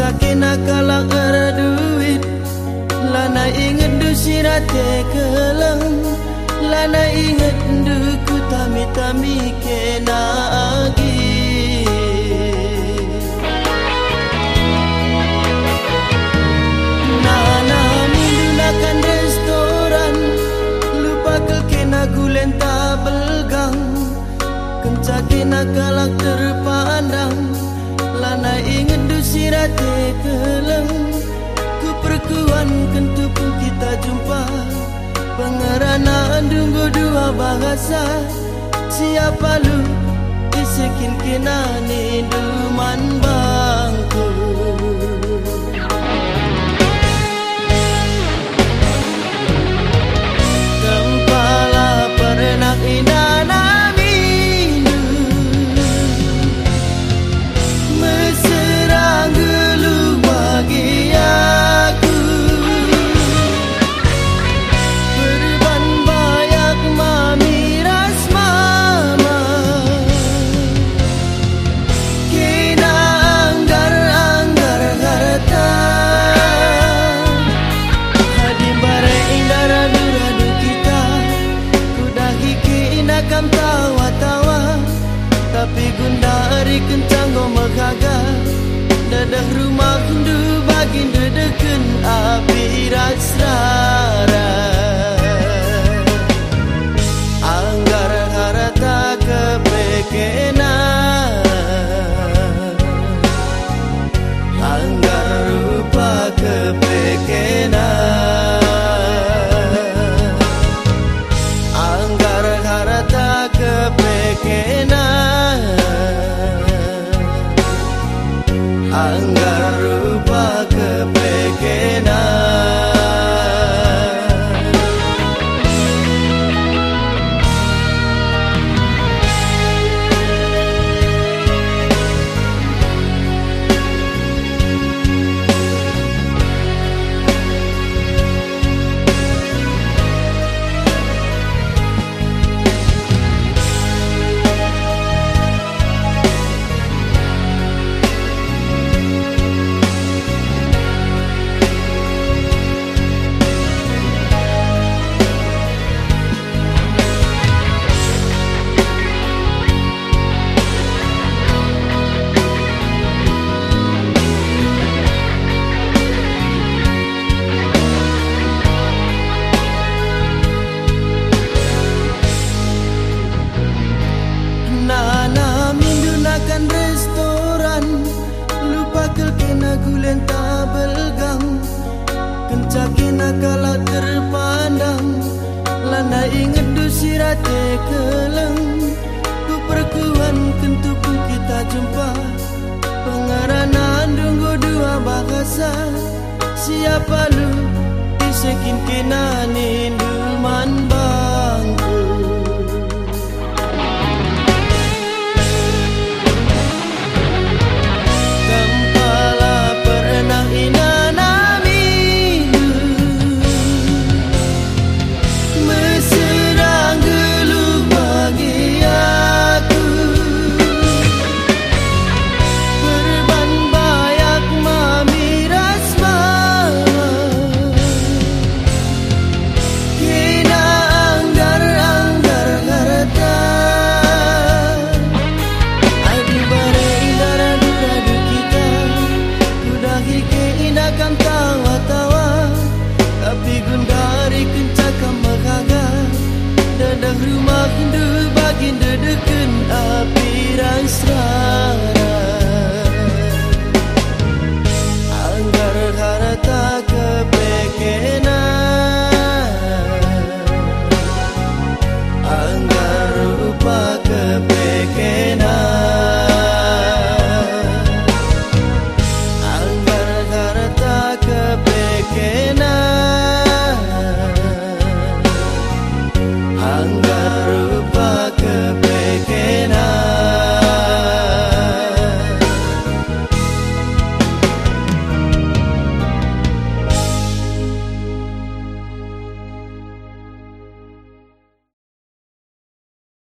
Kencakin akala kara duit. Lana inget du sirate keleng Lana inget du ku tami-tami kena agi kena akala keleng Ku perkuan kentu pun kita jumpa. Pengerana dunggu dua bahasa. Siapa lu Isekin kena ni duman bangku gundari kencang gomekaga Dadah rumah kundu bagi dedeken api rasrara 看看。Kena kala terpandang. Lana inget du sirate keleng Ku perkuan kentu kita jumpa. Pengaranan dunggu dua bahasa. Siapa lu? Isekin kena nindu